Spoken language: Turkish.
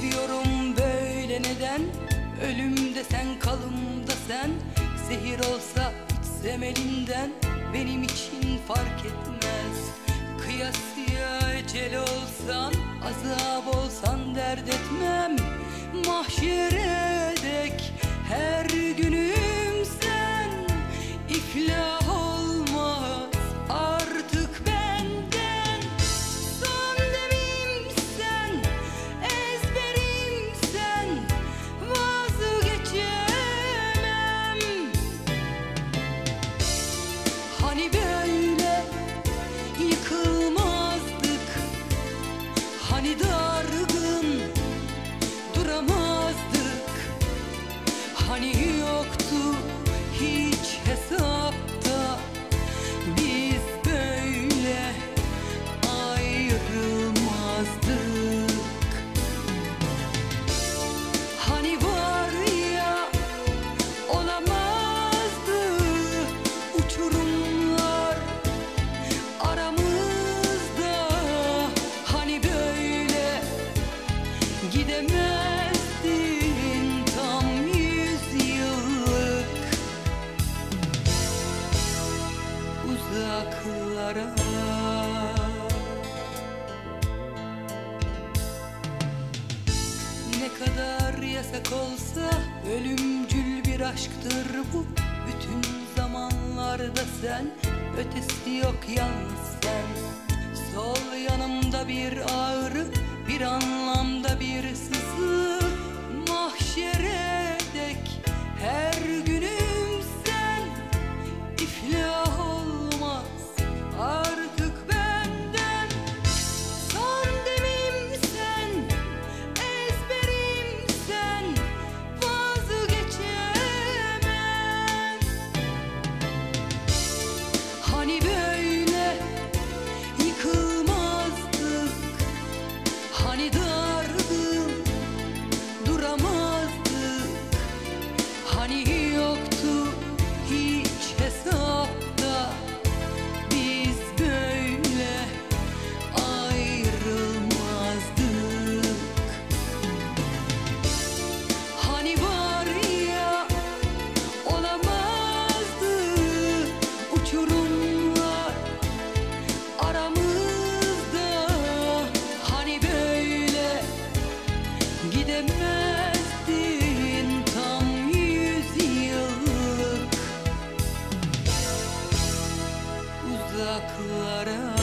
Seviyorum böyle neden? Ölümde sen kalımda sen. Zehir olsa içsem elinden Benim için fark etmez. Kıyasıya ecel olsan Azap olsan dert etmem. Mahşere dek her günü Hani dargın duramazdık. Hani yasak olsa ölümcül bir aşktır bu. Bütün zamanlarda sen ötesi yok yalnız sen. Sol yanımda bir ağrı bir anlamda bir sızı. Mahşere uzaklara